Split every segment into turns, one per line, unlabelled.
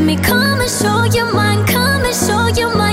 Let me come and show you mine, come and show you mine.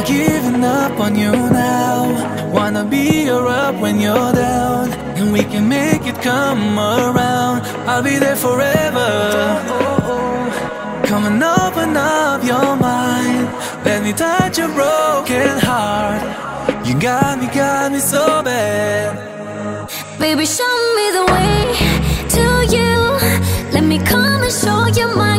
not giving up on you now. Wanna be your up when you're down. And we can make it come around. I'll be there forever. Come and open up your mind. Let me touch your broken heart. You got me, got me so bad.
Baby, show me the way to you. Let me come and show you my.